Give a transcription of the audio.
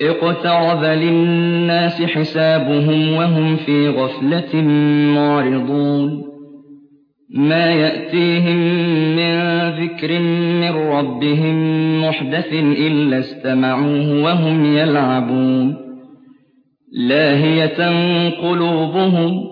اقترب للناس حسابهم وهم في غفلة معرضون. ما يأتيهم من ذكر من ربهم محدث إلا استمعوه وهم يلعبون. لاهية قلوبهم